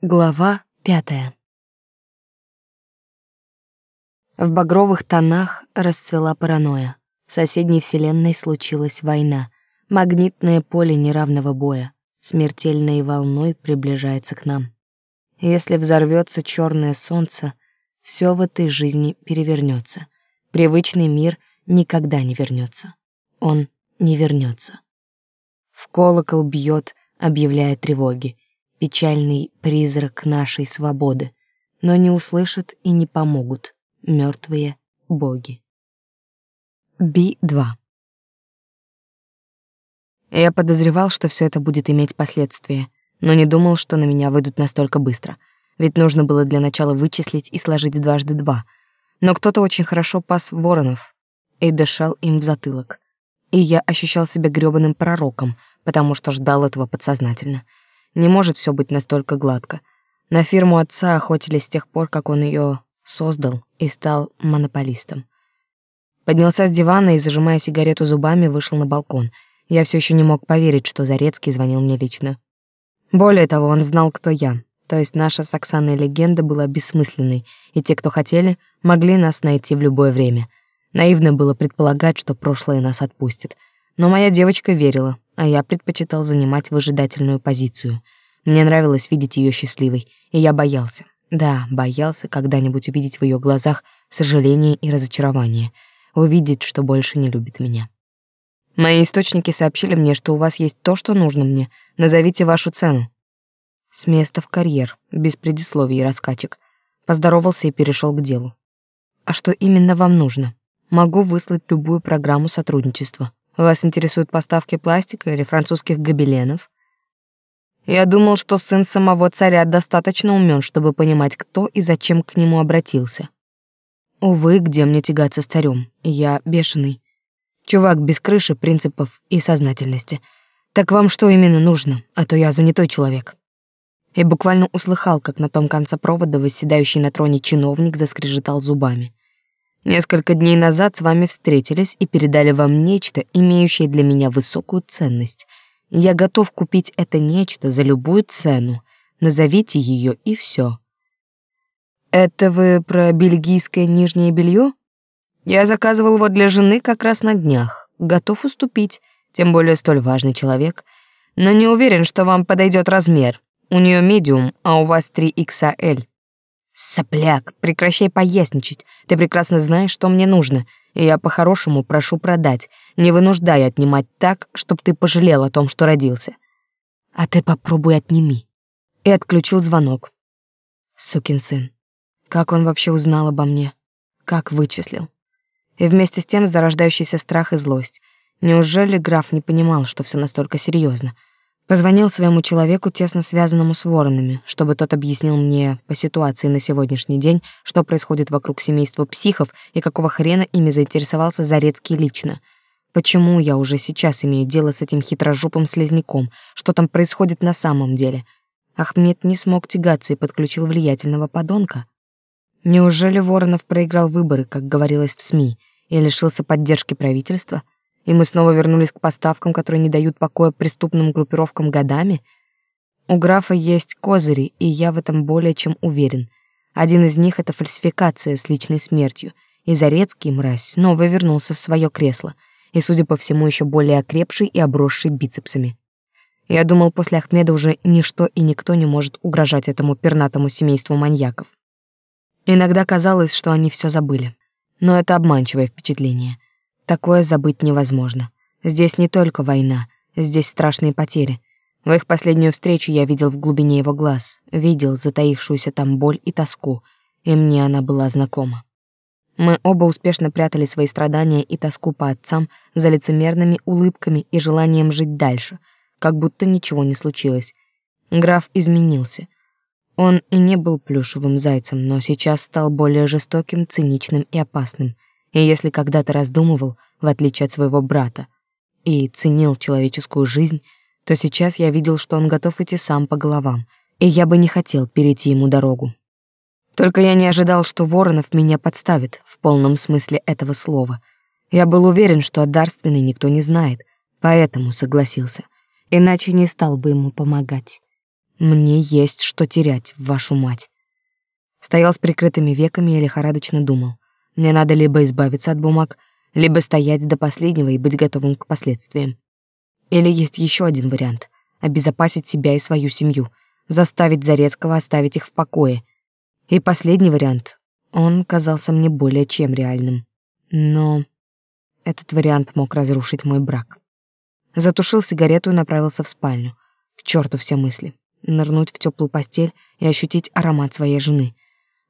Глава пятая. В багровых тонах расцвела паранойя. В соседней вселенной случилась война. Магнитное поле неравного боя. Смертельной волной приближается к нам. Если взорвется черное солнце, все в этой жизни перевернется. Привычный мир никогда не вернется. Он не вернется. В колокол бьет, объявляя тревоги печальный призрак нашей свободы, но не услышат и не помогут мертвые боги. Би-2 Я подозревал, что все это будет иметь последствия, но не думал, что на меня выйдут настолько быстро, ведь нужно было для начала вычислить и сложить дважды два. Но кто-то очень хорошо пас воронов и дышал им в затылок. И я ощущал себя грёбаным пророком, потому что ждал этого подсознательно — не может все быть настолько гладко. На фирму отца охотились с тех пор, как он ее создал и стал монополистом. Поднялся с дивана и, зажимая сигарету зубами, вышел на балкон. Я все еще не мог поверить, что Зарецкий звонил мне лично. Более того, он знал, кто я. То есть наша с Оксаной легенда была бессмысленной, и те, кто хотели, могли нас найти в любое время. Наивно было предполагать, что прошлое нас отпустит. Но моя девочка верила, а я предпочитал занимать выжидательную позицию. Мне нравилось видеть ее счастливой, и я боялся. Да, боялся когда-нибудь увидеть в ее глазах сожаление и разочарование, увидеть, что больше не любит меня. Мои источники сообщили мне, что у вас есть то, что нужно мне. Назовите вашу цену. С места в карьер, без предисловий и раскачек. Поздоровался и перешел к делу. А что именно вам нужно? Могу выслать любую программу сотрудничества. Вас интересуют поставки пластика или французских гобеленов? Я думал, что сын самого царя достаточно умен, чтобы понимать, кто и зачем к нему обратился. Увы, где мне тягаться с царем? Я бешеный. Чувак без крыши, принципов и сознательности. Так вам что именно нужно? А то я занятой человек. И буквально услыхал, как на том конце провода восседающий на троне чиновник заскрежетал зубами. Несколько дней назад с вами встретились и передали вам нечто, имеющее для меня высокую ценность. Я готов купить это нечто за любую цену. Назовите ее и все. Это вы про бельгийское нижнее белье? Я заказывал его для жены как раз на днях. Готов уступить, тем более столь важный человек. Но не уверен, что вам подойдет размер. У нее медиум, а у вас 3XL. Сопляк, прекращай поясничать. Ты прекрасно знаешь, что мне нужно, и я по-хорошему прошу продать, не вынуждая отнимать так, чтобы ты пожалел о том, что родился. А ты попробуй отними. И отключил звонок. Сукин сын. Как он вообще узнал обо мне? Как вычислил? И вместе с тем зарождающийся страх и злость. Неужели граф не понимал, что все настолько серьезно? Позвонил своему человеку, тесно связанному с воронами, чтобы тот объяснил мне по ситуации на сегодняшний день, что происходит вокруг семейства психов и какого хрена ими заинтересовался Зарецкий лично. Почему я уже сейчас имею дело с этим хитрожопым слизняком? Что там происходит на самом деле? Ахмед не смог тягаться и подключил влиятельного подонка. Неужели Воронов проиграл выборы, как говорилось в СМИ, и лишился поддержки правительства? И мы снова вернулись к поставкам, которые не дают покоя преступным группировкам годами? У графа есть козыри, и я в этом более чем уверен. Один из них — это фальсификация с личной смертью, и Зарецкий, мразь, снова вернулся в свое кресло, и, судя по всему, еще более окрепший и обросший бицепсами. Я думал, после Ахмеда уже ничто и никто не может угрожать этому пернатому семейству маньяков. Иногда казалось, что они все забыли. Но это обманчивое впечатление — Такое забыть невозможно. Здесь не только война, здесь страшные потери. В их последнюю встречу я видел в глубине его глаз, видел затаившуюся там боль и тоску, и мне она была знакома. Мы оба успешно прятали свои страдания и тоску по отцам за лицемерными улыбками и желанием жить дальше, как будто ничего не случилось. Граф изменился. Он и не был плюшевым зайцем, но сейчас стал более жестоким, циничным и опасным — и если когда-то раздумывал, в отличие от своего брата, и ценил человеческую жизнь, то сейчас я видел, что он готов идти сам по головам, и я бы не хотел перейти ему дорогу. Только я не ожидал, что Воронов меня подставит в полном смысле этого слова. Я был уверен, что о дарственной никто не знает, поэтому согласился. Иначе не стал бы ему помогать. Мне есть что терять, вашу мать. Стоял с прикрытыми веками и лихорадочно думал. Мне надо либо избавиться от бумаг, либо стоять до последнего и быть готовым к последствиям. Или есть еще один вариант — обезопасить себя и свою семью, заставить Зарецкого оставить их в покое. И последний вариант, он казался мне более чем реальным. Но этот вариант мог разрушить мой брак. Затушил сигарету и направился в спальню. К черту все мысли. Нырнуть в теплую постель и ощутить аромат своей жены.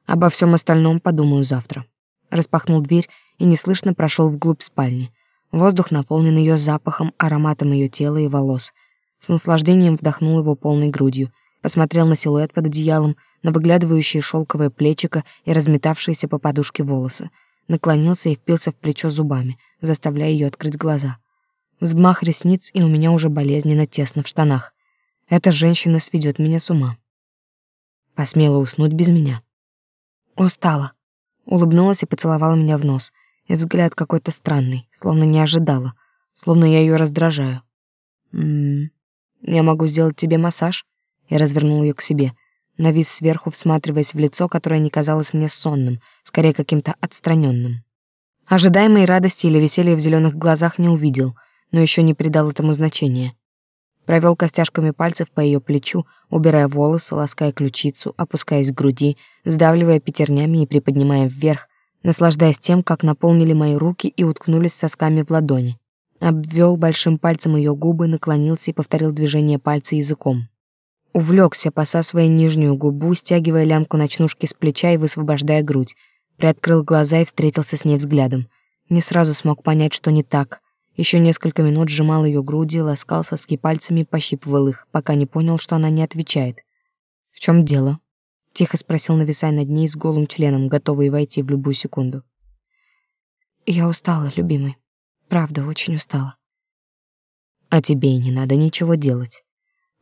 Обо всем остальном подумаю завтра. Распахнул дверь и неслышно прошел вглубь спальни. Воздух наполнен ее запахом, ароматом ее тела и волос. С наслаждением вдохнул его полной грудью, посмотрел на силуэт под одеялом, на выглядывающие шелковое плечико и разметавшиеся по подушке волосы. Наклонился и впился в плечо зубами, заставляя ее открыть глаза. Взмах ресниц, и у меня уже болезненно тесно в штанах. Эта женщина сведет меня с ума. Посмела уснуть без меня. Устала. Улыбнулась и поцеловала меня в нос — и взгляд какой-то странный, словно не ожидала, словно я ее раздражаю. «М-м, я могу сделать тебе массаж?» Я развернул ее к себе, навис сверху, всматриваясь в лицо, которое не казалось мне сонным, скорее каким-то отстраненным. Ожидаемой радости или веселья в зеленых глазах не увидел, но еще не придал этому значения. Провел костяшками пальцев по ее плечу, убирая волосы, лаская ключицу, опускаясь к груди, сдавливая пятернями и приподнимая вверх, наслаждаясь тем, как наполнили мои руки и уткнулись сосками в ладони. Обвел большим пальцем ее губы, наклонился и повторил движение пальца языком. Увлекся, посасывая нижнюю губу, стягивая лямку ночнушки с плеча и высвобождая грудь. Приоткрыл глаза и встретился с ней взглядом. Не сразу смог понять, что не так. Еще несколько минут сжимал ее груди, ласкал соски пальцами, пощипывал их, пока не понял, что она не отвечает. «В чем дело?» Тихо спросил, нависая над ней с голым членом, готовый войти в любую секунду. Я устала, любимый. Правда, очень устала. А тебе и не надо ничего делать.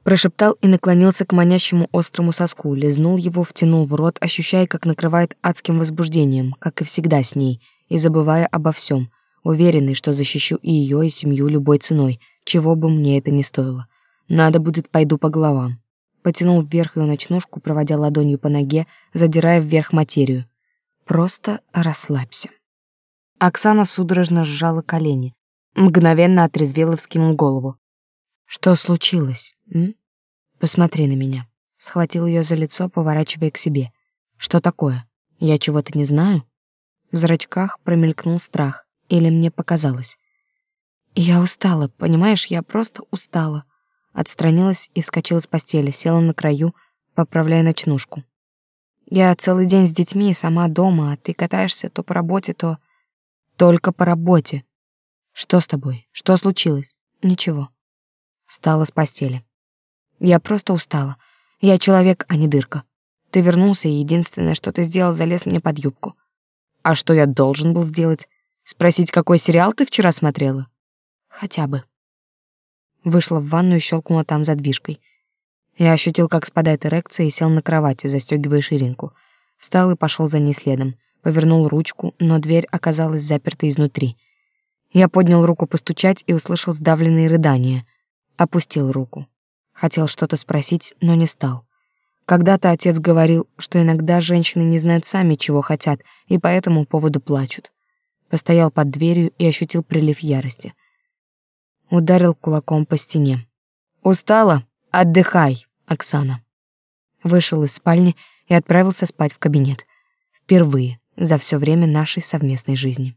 Прошептал и наклонился к манящему острому соску, лизнул его, втянул в рот, ощущая, как накрывает адским возбуждением, как и всегда с ней, и забывая обо всем, уверенный, что защищу и ее, и семью любой ценой, чего бы мне это ни стоило. Надо будет, пойду по головам потянул вверх ее ночнушку, проводя ладонью по ноге, задирая вверх материю. Просто расслабься. Оксана судорожно сжала колени, мгновенно отрезвела и вскинул голову. Что случилось? М? Посмотри на меня. Схватил ее за лицо, поворачивая к себе. Что такое? Я чего-то не знаю? В зрачках промелькнул страх, или мне показалось. Я устала, понимаешь, я просто устала. Отстранилась и вскочила с постели, села на краю, поправляя ночнушку. Я целый день с детьми, сама дома, а ты катаешься то по работе, то... Только по работе. Что с тобой? Что случилось? Ничего. Встала с постели. Я просто устала. Я человек, а не дырка. Ты вернулся, и единственное, что ты сделал, залез мне под юбку. А что я должен был сделать? Спросить, какой сериал ты вчера смотрела? Хотя бы. Вышла в ванную и щелкнула там задвижкой. Я ощутил, как спадает эрекция и сел на кровати, застегивая ширинку. Встал и пошел за ней следом. Повернул ручку, но дверь оказалась заперта изнутри. Я поднял руку постучать и услышал сдавленные рыдания. Опустил руку. Хотел что-то спросить, но не стал. Когда-то отец говорил, что иногда женщины не знают сами, чего хотят, и по этому поводу плачут. Постоял под дверью и ощутил прилив ярости — ударил кулаком по стене. «Устала? Отдыхай, Оксана». Вышел из спальни и отправился спать в кабинет. Впервые за все время нашей совместной жизни.